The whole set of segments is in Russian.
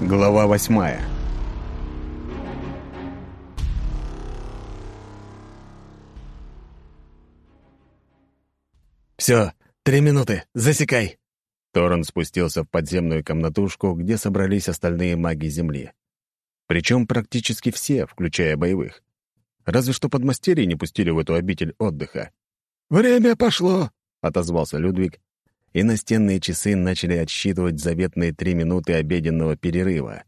Глава восьмая «Все, три минуты, засекай!» Торрен спустился в подземную комнатушку, где собрались остальные маги Земли. Причем практически все, включая боевых. Разве что подмастерье не пустили в эту обитель отдыха. «Время пошло!» — отозвался Людвиг, и настенные часы начали отсчитывать заветные три минуты обеденного перерыва.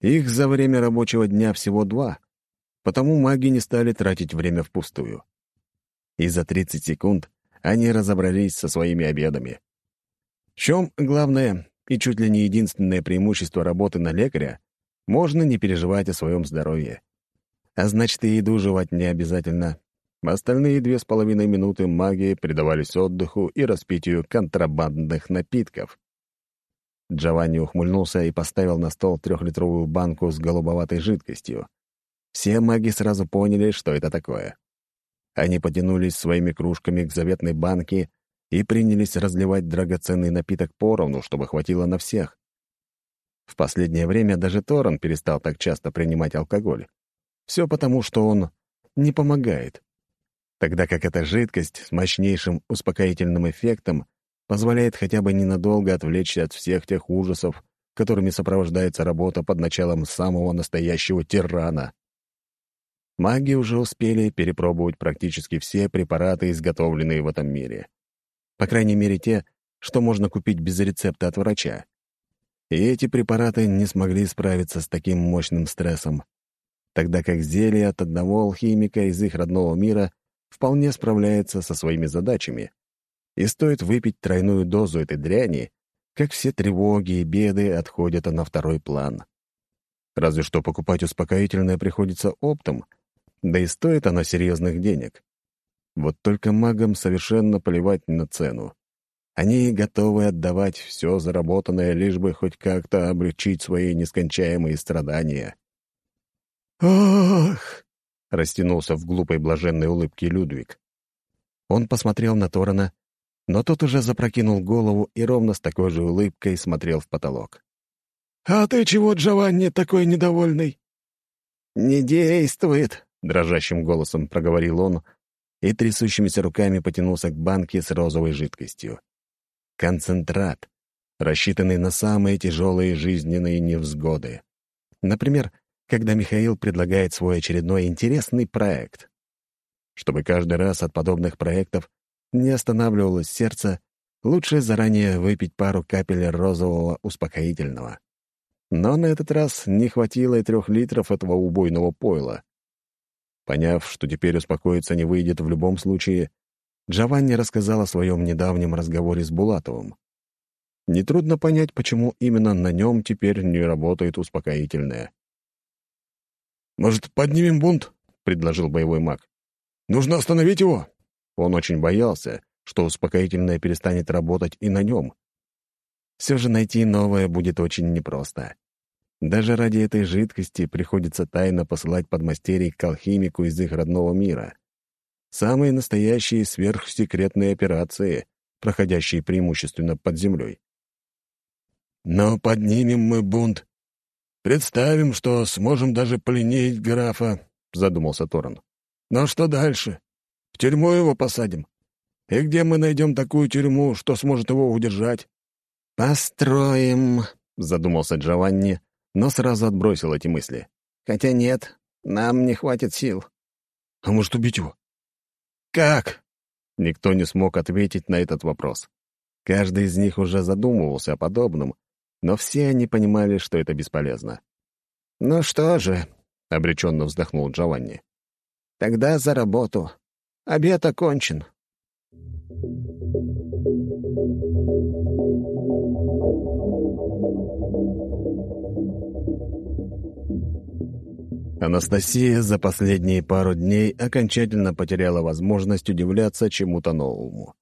Их за время рабочего дня всего два, потому маги не стали тратить время впустую. И за 30 секунд они разобрались со своими обедами. В чем главное и чуть ли не единственное преимущество работы на лекаря — можно не переживать о своем здоровье. А значит, и еду жевать не обязательно. Остальные две с половиной минуты магии предавались отдыху и распитию контрабандных напитков. Джованни ухмыльнулся и поставил на стол трехлитровую банку с голубоватой жидкостью. Все маги сразу поняли, что это такое. Они потянулись своими кружками к заветной банке и принялись разливать драгоценный напиток поровну, чтобы хватило на всех. В последнее время даже Торрен перестал так часто принимать алкоголь. Все потому, что он не помогает. Тогда как эта жидкость с мощнейшим успокоительным эффектом позволяет хотя бы ненадолго отвлечься от всех тех ужасов, которыми сопровождается работа под началом самого настоящего тирана. Маги уже успели перепробовать практически все препараты, изготовленные в этом мире. По крайней мере, те, что можно купить без рецепта от врача. И эти препараты не смогли справиться с таким мощным стрессом, тогда как зелье от одного алхимика из их родного мира вполне справляется со своими задачами. И стоит выпить тройную дозу этой дряни, как все тревоги и беды отходят на второй план. Разве что покупать успокоительное приходится оптом, да и стоит оно серьезных денег. Вот только магам совершенно плевать на цену. Они готовы отдавать все заработанное, лишь бы хоть как-то облегчить свои нескончаемые страдания. «Ох!» — растянулся в глупой блаженной улыбке Людвиг. Он посмотрел на Торана, но тот уже запрокинул голову и ровно с такой же улыбкой смотрел в потолок. «А ты чего, Джованни, такой недовольный?» «Не действует», — дрожащим голосом проговорил он, и трясущимися руками потянулся к банке с розовой жидкостью. Концентрат, рассчитанный на самые тяжелые жизненные невзгоды. Например, когда Михаил предлагает свой очередной интересный проект. Чтобы каждый раз от подобных проектов не останавливалось сердце, лучше заранее выпить пару капель розового успокоительного. Но на этот раз не хватило и трех литров этого убойного пойла. Поняв, что теперь успокоиться не выйдет в любом случае, Джованни рассказал о своем недавнем разговоре с Булатовым. Нетрудно понять, почему именно на нем теперь не работает успокоительное. «Может, поднимем бунт?» — предложил боевой маг. «Нужно остановить его!» Он очень боялся, что успокоительное перестанет работать и на нем. Все же найти новое будет очень непросто. Даже ради этой жидкости приходится тайно посылать подмастерий к алхимику из их родного мира. Самые настоящие сверхсекретные операции, проходящие преимущественно под землей. Но поднимем мы бунт. Представим, что сможем даже пленить графа, — задумался Торн. Но что дальше? В тюрьму его посадим? И где мы найдем такую тюрьму, что сможет его удержать? «Построим», — задумался Джованни, но сразу отбросил эти мысли. «Хотя нет, нам не хватит сил». «А может, убить его?» «Как?» Никто не смог ответить на этот вопрос. Каждый из них уже задумывался о подобном, но все они понимали, что это бесполезно. «Ну что же», — обреченно вздохнул Джованни, — «тогда за работу. Обед окончен». Анастасия за последние пару дней окончательно потеряла возможность удивляться чему-то новому.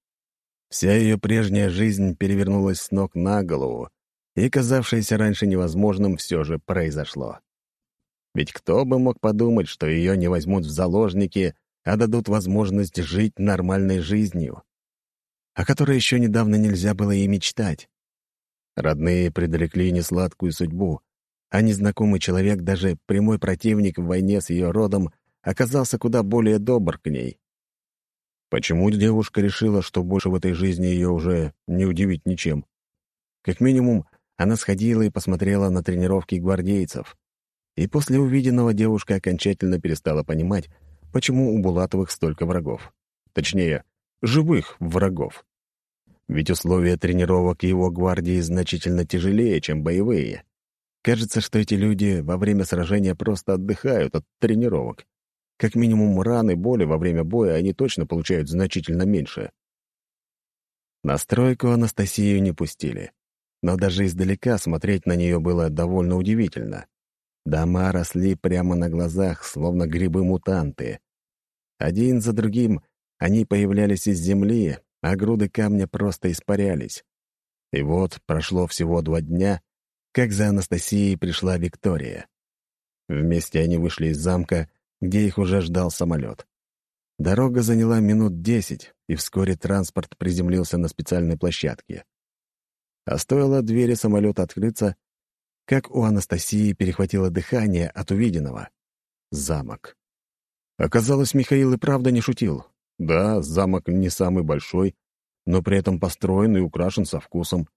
Вся ее прежняя жизнь перевернулась с ног на голову, и казавшееся раньше невозможным все же произошло. Ведь кто бы мог подумать, что ее не возьмут в заложники, а дадут возможность жить нормальной жизнью, о которой еще недавно нельзя было и мечтать. Родные предрекли несладкую судьбу, а незнакомый человек, даже прямой противник в войне с ее родом, оказался куда более добр к ней. Почему девушка решила, что больше в этой жизни ее уже не удивить ничем? Как минимум, она сходила и посмотрела на тренировки гвардейцев. И после увиденного девушка окончательно перестала понимать, почему у Булатовых столько врагов. Точнее, живых врагов. Ведь условия тренировок его гвардии значительно тяжелее, чем боевые. Кажется, что эти люди во время сражения просто отдыхают от тренировок. Как минимум раны, боли во время боя они точно получают значительно меньше. На стройку Анастасию не пустили. Но даже издалека смотреть на нее было довольно удивительно. Дома росли прямо на глазах, словно грибы-мутанты. Один за другим они появлялись из земли, а груды камня просто испарялись. И вот прошло всего два дня, как за Анастасией пришла Виктория. Вместе они вышли из замка, где их уже ждал самолет. Дорога заняла минут десять, и вскоре транспорт приземлился на специальной площадке. А стоило двери самолета открыться, как у Анастасии перехватило дыхание от увиденного. Замок. Оказалось, Михаил и правда не шутил. Да, замок не самый большой, но при этом построен и украшен со вкусом.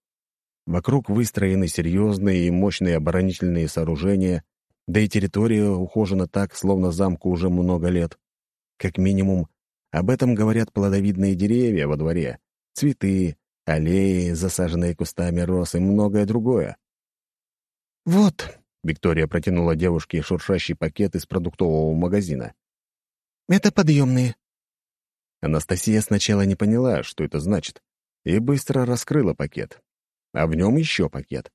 Вокруг выстроены серьезные и мощные оборонительные сооружения, да и территория ухожена так, словно замку уже много лет. Как минимум, об этом говорят плодовидные деревья во дворе, цветы, аллеи, засаженные кустами роз и многое другое. «Вот», — Виктория протянула девушке шуршащий пакет из продуктового магазина. «Это подъемные». Анастасия сначала не поняла, что это значит, и быстро раскрыла пакет а в нем еще пакет.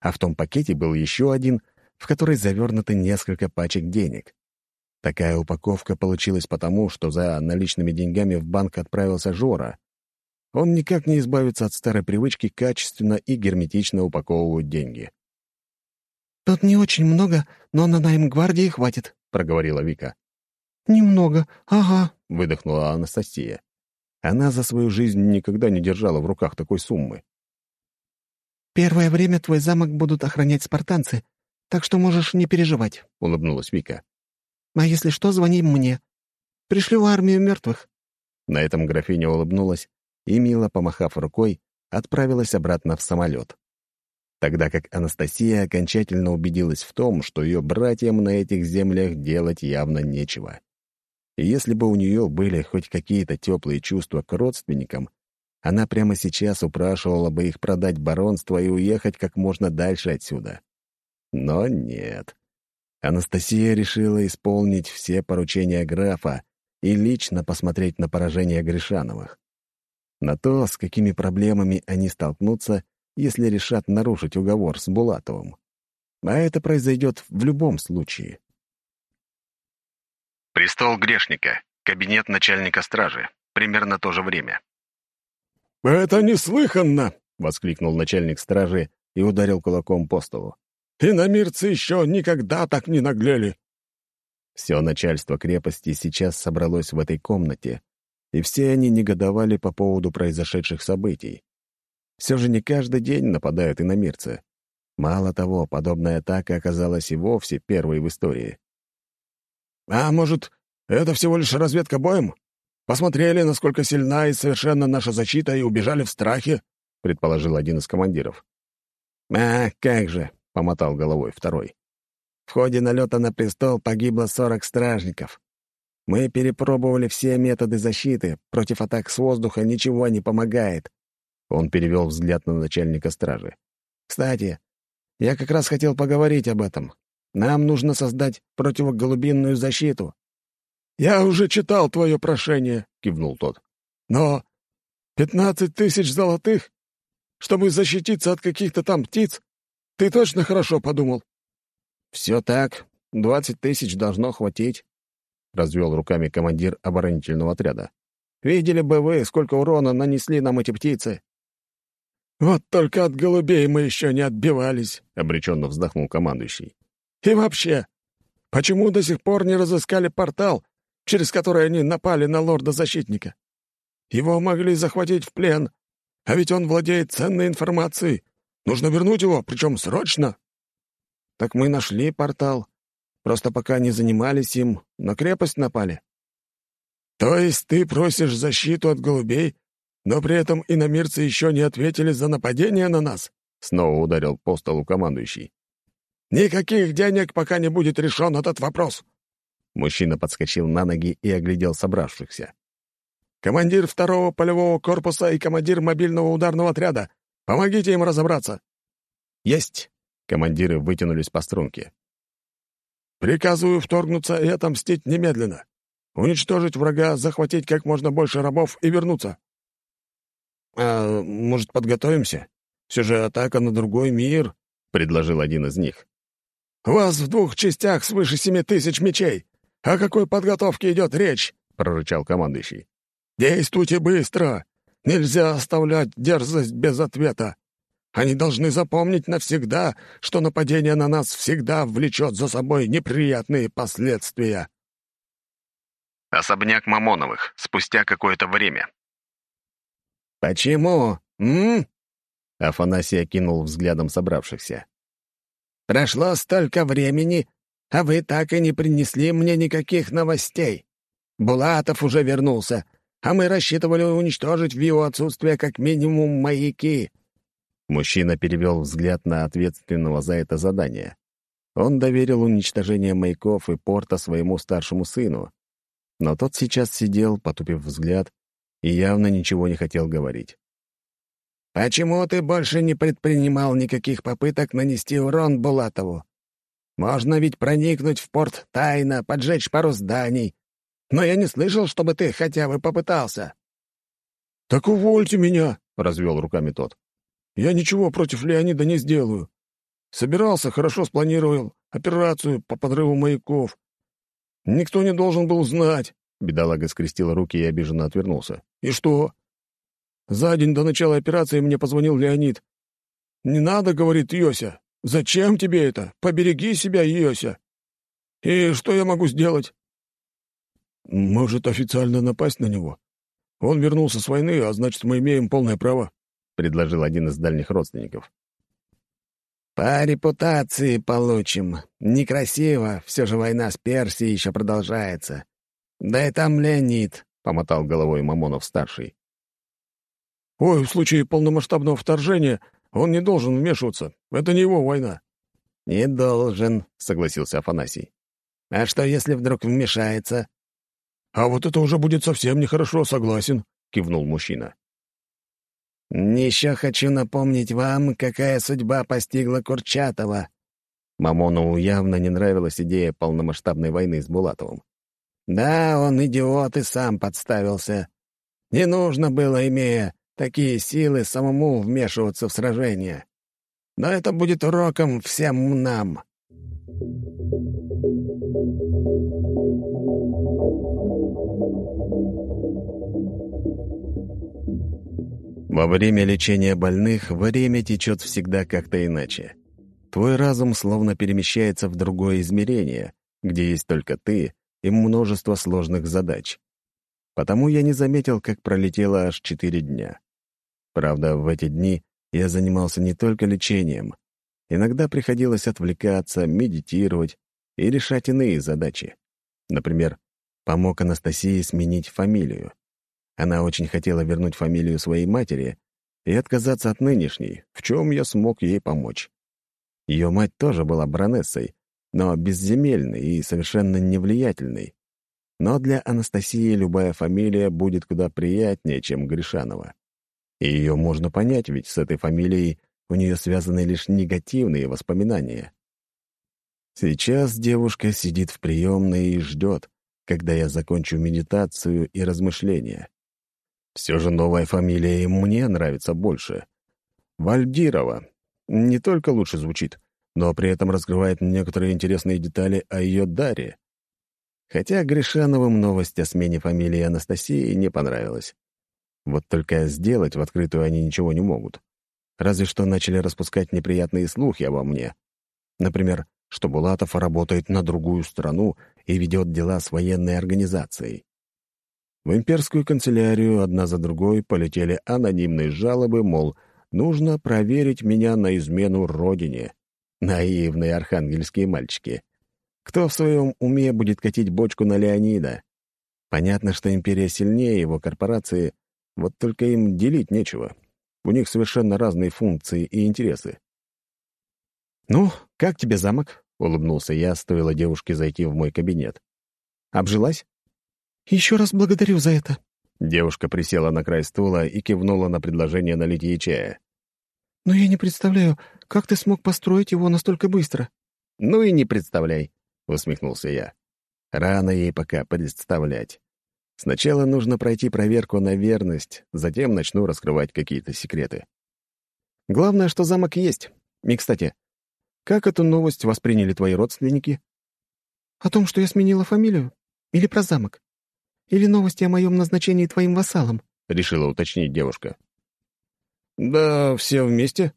А в том пакете был еще один, в который завернуты несколько пачек денег. Такая упаковка получилась потому, что за наличными деньгами в банк отправился Жора. Он никак не избавится от старой привычки качественно и герметично упаковывать деньги. «Тут не очень много, но на найм гвардии хватит», — проговорила Вика. «Немного, ага», — выдохнула Анастасия. Она за свою жизнь никогда не держала в руках такой суммы. «Первое время твой замок будут охранять спартанцы, так что можешь не переживать», — улыбнулась Вика. «А если что, звони мне. Пришлю армию мертвых». На этом графиня улыбнулась и, мило помахав рукой, отправилась обратно в самолет. Тогда как Анастасия окончательно убедилась в том, что ее братьям на этих землях делать явно нечего. И если бы у нее были хоть какие-то теплые чувства к родственникам, она прямо сейчас упрашивала бы их продать баронство и уехать как можно дальше отсюда. Но нет. Анастасия решила исполнить все поручения графа и лично посмотреть на поражение Гришановых. На то, с какими проблемами они столкнутся, если решат нарушить уговор с Булатовым. А это произойдет в любом случае. Престол грешника. Кабинет начальника стражи. Примерно то же время. «Это неслыханно!» — воскликнул начальник стражи и ударил кулаком по столу. «Иномирцы еще никогда так не наглели!» Все начальство крепости сейчас собралось в этой комнате, и все они негодовали по поводу произошедших событий. Все же не каждый день нападают иномирцы. Мало того, подобная атака оказалась и вовсе первой в истории. «А может, это всего лишь разведка боем?» Посмотрели, насколько сильна и совершенна наша защита, и убежали в страхе», — предположил один из командиров. «А, как же», — помотал головой второй. «В ходе налета на престол погибло сорок стражников. Мы перепробовали все методы защиты, против атак с воздуха ничего не помогает». Он перевел взгляд на начальника стражи. «Кстати, я как раз хотел поговорить об этом. Нам нужно создать противоголубинную защиту. «Я уже читал твое прошение», — кивнул тот. «Но пятнадцать тысяч золотых, чтобы защититься от каких-то там птиц? Ты точно хорошо подумал?» «Все так. Двадцать тысяч должно хватить», — развел руками командир оборонительного отряда. «Видели бы вы, сколько урона нанесли нам эти птицы?» «Вот только от голубей мы еще не отбивались», — обреченно вздохнул командующий. «И вообще, почему до сих пор не разыскали портал, через который они напали на лорда-защитника. Его могли захватить в плен, а ведь он владеет ценной информацией. Нужно вернуть его, причем срочно». «Так мы нашли портал. Просто пока не занимались им, на крепость напали». «То есть ты просишь защиту от голубей, но при этом иномирцы еще не ответили за нападение на нас?» Снова ударил по столу командующий. «Никаких денег, пока не будет решен этот вопрос!» Мужчина подскочил на ноги и оглядел собравшихся. «Командир второго полевого корпуса и командир мобильного ударного отряда. Помогите им разобраться!» «Есть!» — командиры вытянулись по струнке. «Приказываю вторгнуться и отомстить немедленно. Уничтожить врага, захватить как можно больше рабов и вернуться». «А может, подготовимся? Все же атака на другой мир», — предложил один из них. «У вас в двух частях свыше семи тысяч мечей. О какой подготовке идет речь?» — прорычал командующий. «Действуйте быстро! Нельзя оставлять дерзость без ответа. Они должны запомнить навсегда, что нападение на нас всегда влечет за собой неприятные последствия». Особняк Мамоновых. Спустя какое-то время. «Почему? М?» Афанасий окинул взглядом собравшихся. «Прошло столько времени, а вы так и не принесли мне никаких новостей. Булатов уже вернулся, а мы рассчитывали уничтожить в его отсутствие как минимум маяки». Мужчина перевел взгляд на ответственного за это задание. Он доверил уничтожение маяков и порта своему старшему сыну, но тот сейчас сидел, потупив взгляд, и явно ничего не хотел говорить. «Почему ты больше не предпринимал никаких попыток нанести урон Булатову? Можно ведь проникнуть в порт тайно, поджечь пару зданий. Но я не слышал, чтобы ты хотя бы попытался». «Так увольте меня», — развел руками тот. «Я ничего против Леонида не сделаю. Собирался, хорошо спланировал операцию по подрыву маяков. Никто не должен был знать. Бедолага скрестил руки и обиженно отвернулся. «И что?» «За день до начала операции мне позвонил Леонид. «Не надо, — говорит Йося. Зачем тебе это? Побереги себя, Йося. И что я могу сделать?» «Может, официально напасть на него? Он вернулся с войны, а значит, мы имеем полное право», — предложил один из дальних родственников. «По репутации получим. Некрасиво, все же война с Персией еще продолжается. «Да и там Леонид», — помотал головой Мамонов-старший. «Ой, в случае полномасштабного вторжения он не должен вмешиваться. Это не его война». «Не должен», — согласился Афанасий. «А что, если вдруг вмешается?» «А вот это уже будет совсем нехорошо, согласен», — кивнул мужчина. «Еще хочу напомнить вам, какая судьба постигла Курчатова». Мамонову явно не нравилась идея полномасштабной войны с Булатовым. Да, он идиот и сам подставился. Не нужно было, имея такие силы, самому вмешиваться в сражение. Но это будет уроком всем нам. Во время лечения больных время течет всегда как-то иначе. Твой разум словно перемещается в другое измерение, где есть только ты и множество сложных задач. Потому я не заметил, как пролетело аж четыре дня. Правда, в эти дни я занимался не только лечением. Иногда приходилось отвлекаться, медитировать и решать иные задачи. Например, помог Анастасии сменить фамилию. Она очень хотела вернуть фамилию своей матери и отказаться от нынешней, в чем я смог ей помочь. Ее мать тоже была баронессой, но безземельный и совершенно невлиятельный. Но для Анастасии любая фамилия будет куда приятнее, чем Гришанова. И ее можно понять, ведь с этой фамилией у нее связаны лишь негативные воспоминания. Сейчас девушка сидит в приемной и ждет, когда я закончу медитацию и размышления. Все же новая фамилия и мне нравится больше. Вальдирова. Не только лучше звучит, но при этом раскрывает некоторые интересные детали о ее даре. Хотя Гришановым новость о смене фамилии Анастасии не понравилась. Вот только сделать в открытую они ничего не могут. Разве что начали распускать неприятные слухи обо мне. Например, что Булатов работает на другую страну и ведет дела с военной организацией. В имперскую канцелярию одна за другой полетели анонимные жалобы, мол, нужно проверить меня на измену родине. Наивные архангельские мальчики. Кто в своем уме будет катить бочку на Леонида? Понятно, что империя сильнее его корпорации, вот только им делить нечего. У них совершенно разные функции и интересы. «Ну, как тебе замок?» — улыбнулся я, стоило девушке зайти в мой кабинет. «Обжилась?» «Еще раз благодарю за это». Девушка присела на край стула и кивнула на предложение налить ей чая. «Но я не представляю, как ты смог построить его настолько быстро?» «Ну и не представляй», — усмехнулся я. «Рано ей пока представлять. Сначала нужно пройти проверку на верность, затем начну раскрывать какие-то секреты. Главное, что замок есть. И, кстати, как эту новость восприняли твои родственники? О том, что я сменила фамилию? Или про замок? Или новости о моем назначении твоим вассалом? Решила уточнить девушка. Да, все вместе.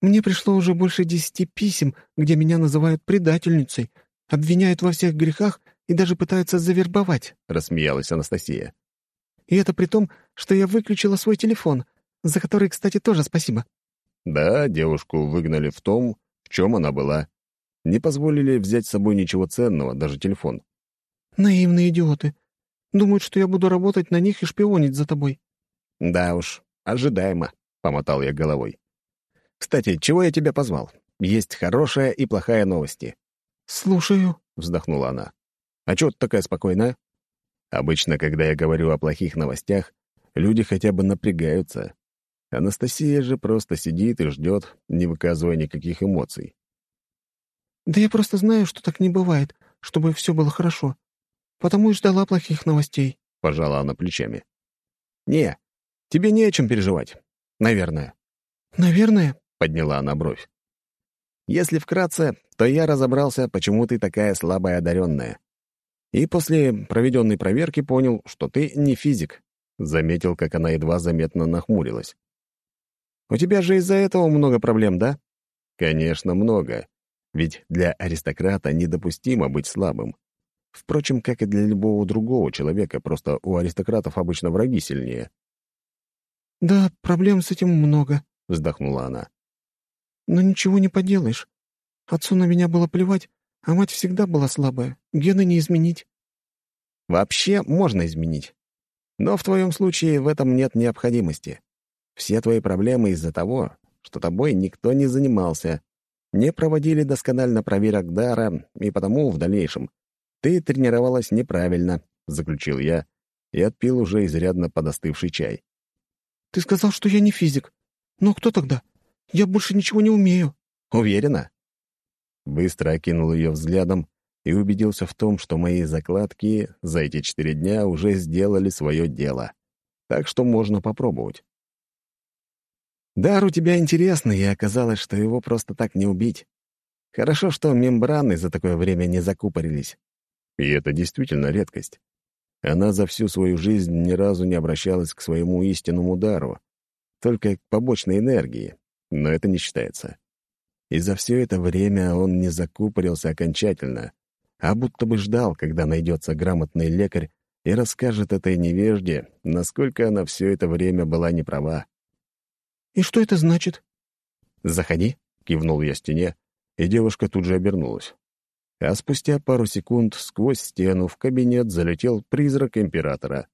Мне пришло уже больше десяти писем, где меня называют предательницей, обвиняют во всех грехах и даже пытаются завербовать», — рассмеялась Анастасия. «И это при том, что я выключила свой телефон, за который, кстати, тоже спасибо». Да, девушку выгнали в том, в чем она была. Не позволили взять с собой ничего ценного, даже телефон. «Наивные идиоты. Думают, что я буду работать на них и шпионить за тобой». «Да уж, ожидаемо», — помотал я головой. «Кстати, чего я тебя позвал? Есть хорошая и плохая новости». «Слушаю», — вздохнула она. А чё ты такая спокойная? Обычно, когда я говорю о плохих новостях, люди хотя бы напрягаются. Анастасия же просто сидит и ждет, не выказывая никаких эмоций. «Да я просто знаю, что так не бывает, чтобы все было хорошо. Потому и ждала плохих новостей», — пожала она плечами. «Не, тебе не о чем переживать. Наверное». «Наверное?» — подняла она бровь. «Если вкратце, то я разобрался, почему ты такая слабая одаренная. И после проведенной проверки понял, что ты не физик. Заметил, как она едва заметно нахмурилась. «У тебя же из-за этого много проблем, да?» «Конечно, много. Ведь для аристократа недопустимо быть слабым. Впрочем, как и для любого другого человека, просто у аристократов обычно враги сильнее». «Да, проблем с этим много», — вздохнула она. «Но ничего не поделаешь. Отцу на меня было плевать, а мать всегда была слабая. Гены не изменить. Вообще можно изменить. Но в твоем случае в этом нет необходимости. Все твои проблемы из-за того, что тобой никто не занимался, не проводили досконально проверок дара, и потому в дальнейшем ты тренировалась неправильно, — заключил я и отпил уже изрядно подостывший чай. «Ты сказал, что я не физик. Но кто тогда? Я больше ничего не умею». «Уверена?» Быстро окинул ее взглядом и убедился в том, что мои закладки за эти четыре дня уже сделали свое дело. Так что можно попробовать. Дар у тебя интересный, и оказалось, что его просто так не убить. Хорошо, что мембраны за такое время не закупорились. И это действительно редкость. Она за всю свою жизнь ни разу не обращалась к своему истинному дару, только к побочной энергии, но это не считается. И за все это время он не закупорился окончательно, а будто бы ждал, когда найдется грамотный лекарь и расскажет этой невежде, насколько она все это время была неправа. «И что это значит?» «Заходи», — кивнул я стене, и девушка тут же обернулась. А спустя пару секунд сквозь стену в кабинет залетел призрак императора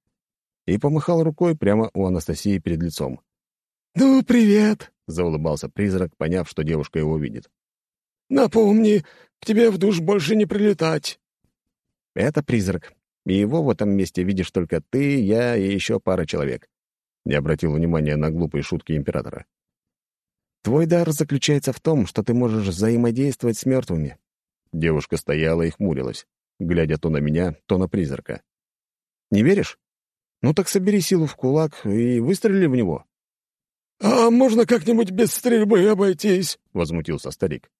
и помахал рукой прямо у Анастасии перед лицом. «Ну, привет!» — заулыбался призрак, поняв, что девушка его видит. «Напомни, к тебе в душ больше не прилетать». «Это призрак, и его в этом месте видишь только ты, я и еще пара человек». Не обратил внимания на глупые шутки императора. «Твой дар заключается в том, что ты можешь взаимодействовать с мертвыми». Девушка стояла и хмурилась, глядя то на меня, то на призрака. «Не веришь? Ну так собери силу в кулак и выстрели в него». «А можно как-нибудь без стрельбы обойтись?» — возмутился старик.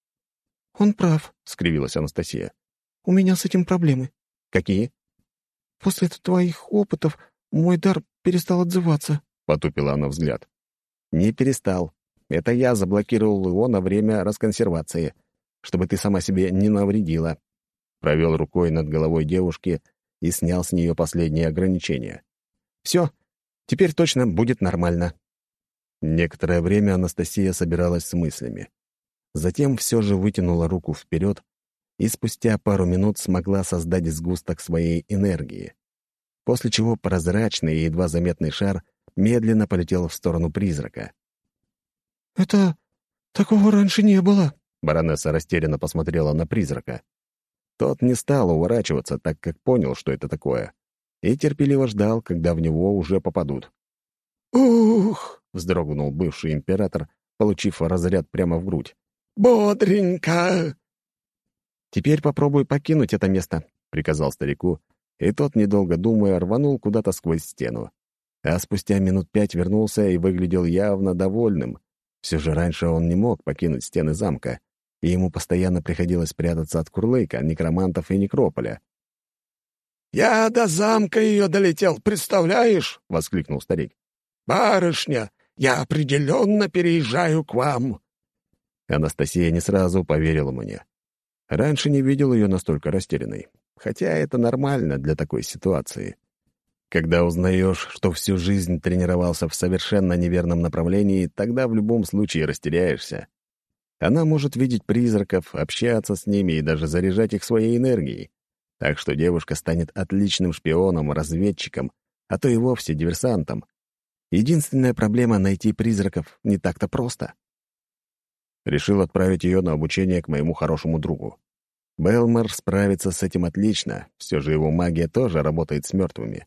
«Он прав», — скривилась Анастасия. «У меня с этим проблемы». «Какие?» «После твоих опытов мой дар перестал отзываться», — потупила она взгляд. «Не перестал. Это я заблокировал его на время расконсервации, чтобы ты сама себе не навредила». Провел рукой над головой девушки и снял с нее последние ограничения. «Все, теперь точно будет нормально». Некоторое время Анастасия собиралась с мыслями. Затем все же вытянула руку вперед и спустя пару минут смогла создать сгусток своей энергии, после чего прозрачный и едва заметный шар медленно полетел в сторону призрака. «Это... такого раньше не было», — баронесса растерянно посмотрела на призрака. Тот не стал уворачиваться, так как понял, что это такое, и терпеливо ждал, когда в него уже попадут. «Ух!» — вздрогнул бывший император, получив разряд прямо в грудь. «Бодренько!» «Теперь попробуй покинуть это место», — приказал старику, и тот, недолго думая, рванул куда-то сквозь стену. А спустя минут пять вернулся и выглядел явно довольным. Все же раньше он не мог покинуть стены замка, и ему постоянно приходилось прятаться от Курлыка, некромантов и некрополя. «Я до замка ее долетел, представляешь?» — воскликнул старик. «Барышня, я определенно переезжаю к вам!» Анастасия не сразу поверила мне. Раньше не видел ее настолько растерянной, хотя это нормально для такой ситуации. Когда узнаешь, что всю жизнь тренировался в совершенно неверном направлении, тогда в любом случае растеряешься. Она может видеть призраков, общаться с ними и даже заряжать их своей энергией. Так что девушка станет отличным шпионом, разведчиком, а то и вовсе диверсантом. Единственная проблема — найти призраков не так-то просто. Решил отправить ее на обучение к моему хорошему другу. Белмар справится с этим отлично, все же его магия тоже работает с мертвыми.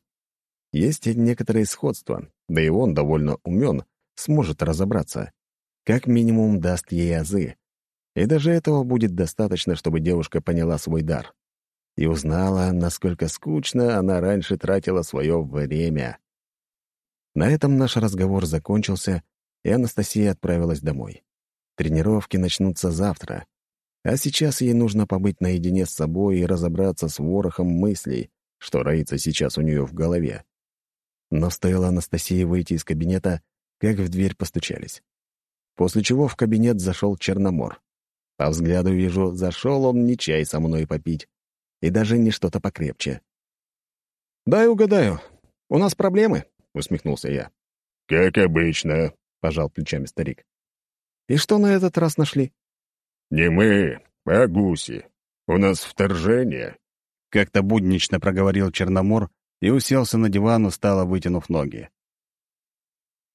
Есть некоторые сходства, да и он довольно умен, сможет разобраться. Как минимум даст ей азы. И даже этого будет достаточно, чтобы девушка поняла свой дар. И узнала, насколько скучно она раньше тратила свое время. На этом наш разговор закончился, и Анастасия отправилась домой. Тренировки начнутся завтра. А сейчас ей нужно побыть наедине с собой и разобраться с ворохом мыслей, что роится сейчас у нее в голове. Но стоило Анастасии выйти из кабинета, как в дверь постучались. После чего в кабинет зашел Черномор. По взгляду вижу, зашел он не чай со мной попить, и даже не что-то покрепче. «Дай угадаю, у нас проблемы?» усмехнулся я. «Как обычно», — пожал плечами старик. «И что на этот раз нашли?» «Не мы, а гуси. У нас вторжение», — как-то буднично проговорил Черномор и уселся на диван, устало вытянув ноги.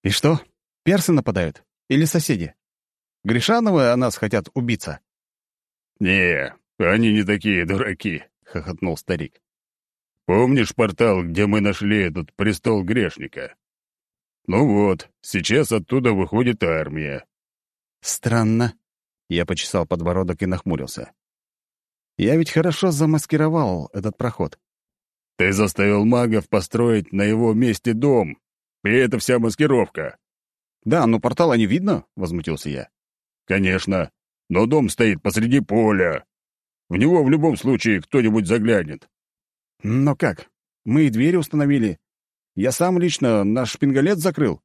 «И что, персы нападают? Или соседи? Гришановы о нас хотят убиться?» «Не, они не такие дураки», — хохотнул старик. Помнишь портал, где мы нашли этот престол грешника? Ну вот, сейчас оттуда выходит армия. Странно. Я почесал подбородок и нахмурился. Я ведь хорошо замаскировал этот проход. Ты заставил магов построить на его месте дом, и это вся маскировка. Да, но портала не видно, возмутился я. Конечно, но дом стоит посреди поля. В него в любом случае кто-нибудь заглянет. «Но как? Мы и двери установили. Я сам лично наш шпингалет закрыл».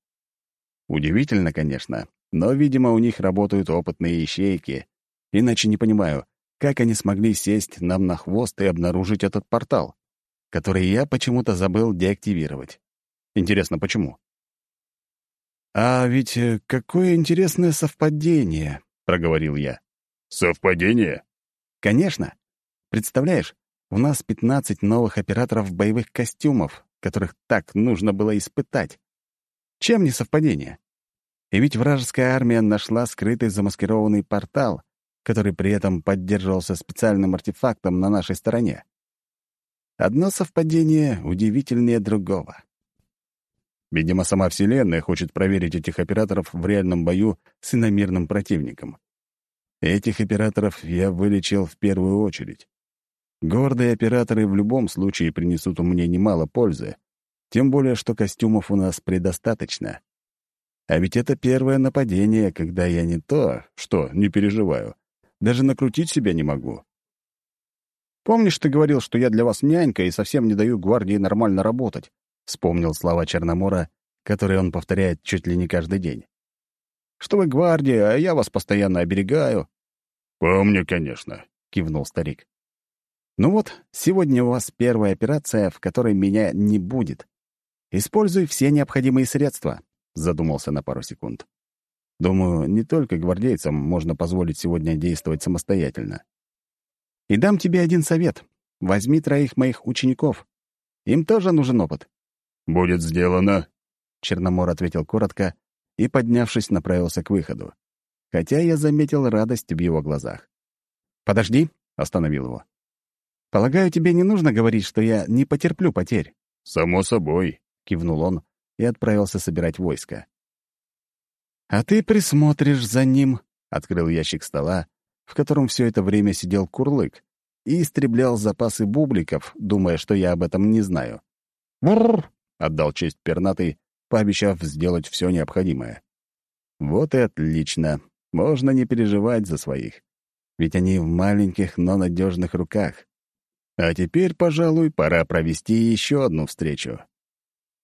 Удивительно, конечно, но, видимо, у них работают опытные ищейки. Иначе не понимаю, как они смогли сесть нам на хвост и обнаружить этот портал, который я почему-то забыл деактивировать. Интересно, почему? «А ведь э, какое интересное совпадение», — проговорил я. «Совпадение?» «Конечно. Представляешь, у нас 15 новых операторов боевых костюмов, которых так нужно было испытать. Чем не совпадение? И ведь вражеская армия нашла скрытый замаскированный портал, который при этом поддерживался специальным артефактом на нашей стороне. Одно совпадение удивительнее другого. Видимо, сама Вселенная хочет проверить этих операторов в реальном бою с иномирным противником. Этих операторов я вылечил в первую очередь. Гордые операторы в любом случае принесут мне немало пользы, тем более что костюмов у нас предостаточно. А ведь это первое нападение, когда я не то, что не переживаю, даже накрутить себя не могу. «Помнишь, ты говорил, что я для вас нянька и совсем не даю гвардии нормально работать?» — вспомнил слова Черномора, которые он повторяет чуть ли не каждый день. «Что вы гвардия, а я вас постоянно оберегаю». «Помню, конечно», — кивнул старик. Ну вот, сегодня у вас первая операция, в которой меня не будет. Используй все необходимые средства. задумался на пару секунд. Думаю, не только гвардейцам можно позволить сегодня действовать самостоятельно. И дам тебе один совет. Возьми троих моих учеников. Им тоже нужен опыт. «Будет сделано», — Черномор ответил коротко и, поднявшись, направился к выходу. Хотя я заметил радость в его глазах. «Подожди», — остановил его. «Полагаю, тебе не нужно говорить, что я не потерплю потерь». «Само собой», — кивнул он и отправился собирать войско. «А ты присмотришь за ним», — открыл ящик стола, в котором все это время сидел курлык, и истреблял запасы бубликов, думая, что я об этом не знаю. «Бррр!» — отдал честь пернатый, пообещав сделать все необходимое. «Вот и отлично. Можно не переживать за своих. Ведь они в маленьких, но надежных руках. А теперь, пожалуй, пора провести еще одну встречу.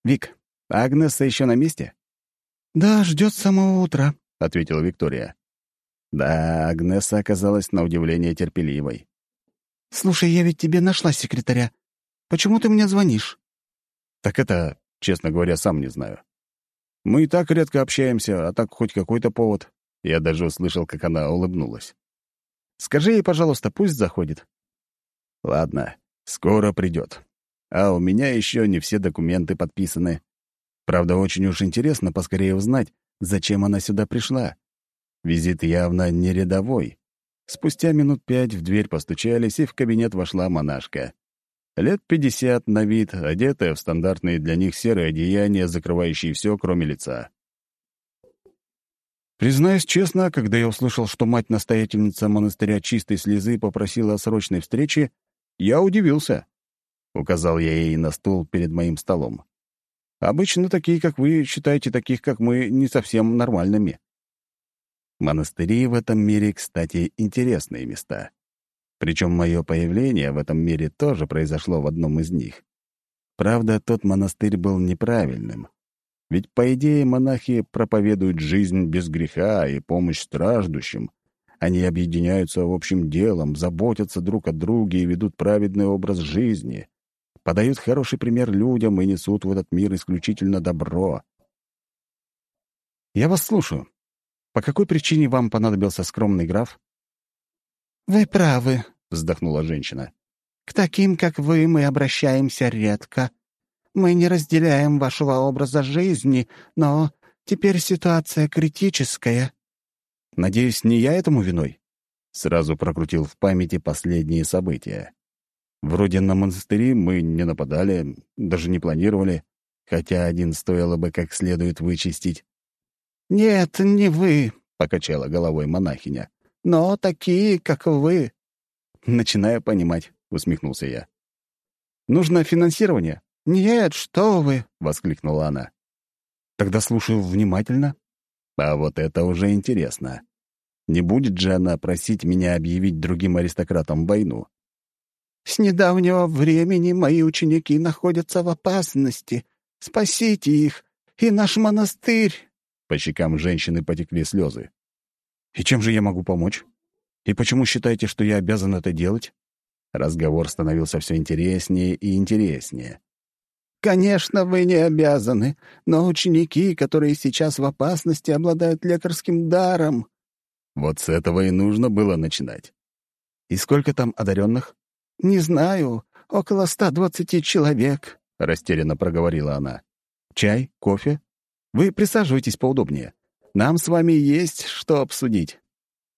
Вик, Агнеса еще на месте?» «Да, ждет самого утра», — ответила Виктория. Да, Агнеса оказалась на удивление терпеливой. «Слушай, я ведь тебе нашла секретаря. Почему ты мне звонишь?» «Так это, честно говоря, сам не знаю. Мы и так редко общаемся, а так хоть какой-то повод». Я даже услышал, как она улыбнулась. «Скажи ей, пожалуйста, пусть заходит». «Ладно, скоро придет. А у меня еще не все документы подписаны. Правда, очень уж интересно поскорее узнать, зачем она сюда пришла. Визит явно не рядовой. Спустя минут пять в дверь постучались, и в кабинет вошла монашка. Лет пятьдесят на вид, одетая в стандартные для них серые одеяния, закрывающие все, кроме лица. Признаюсь честно, когда я услышал, что мать-настоятельница монастыря чистой слезы попросила о срочной встрече, я удивился. Указал я ей на стул перед моим столом. Обычно такие, как вы, считаете таких, как мы, не совсем нормальными. Монастыри в этом мире, кстати, интересные места. Причем мое появление в этом мире тоже произошло в одном из них. Правда, тот монастырь был неправильным. Ведь, по идее, монахи проповедуют жизнь без греха и помощь страждущим. Они объединяются в общем делом, заботятся друг о друге и ведут праведный образ жизни подают хороший пример людям и несут в этот мир исключительно добро. Я вас слушаю. По какой причине вам понадобился скромный граф? «Вы правы», — вздохнула женщина. «К таким, как вы, мы обращаемся редко. Мы не разделяем вашего образа жизни, но теперь ситуация критическая». «Надеюсь, не я этому виной?» Сразу прокрутил в памяти последние события. Вроде на монастыри мы не нападали, даже не планировали, хотя один стоило бы как следует вычистить. «Нет, не вы», — покачала головой монахиня. «Но такие, как вы». «Начинаю понимать», — усмехнулся я. «Нужно финансирование?» «Нет, что вы!» — воскликнула она. «Тогда слушаю внимательно. А вот это уже интересно. Не будет же она просить меня объявить другим аристократам войну?» С недавнего времени мои ученики находятся в опасности. Спасите их и наш монастырь!» По щекам женщины потекли слезы. «И чем же я могу помочь? И почему считаете, что я обязан это делать?» Разговор становился все интереснее и интереснее. «Конечно, вы не обязаны, но ученики, которые сейчас в опасности, обладают лекарским даром». Вот с этого и нужно было начинать. «И сколько там одаренных? «Не знаю. Около ста двадцати человек», — растерянно проговорила она. «Чай? Кофе? Вы присаживайтесь поудобнее. Нам с вами есть что обсудить».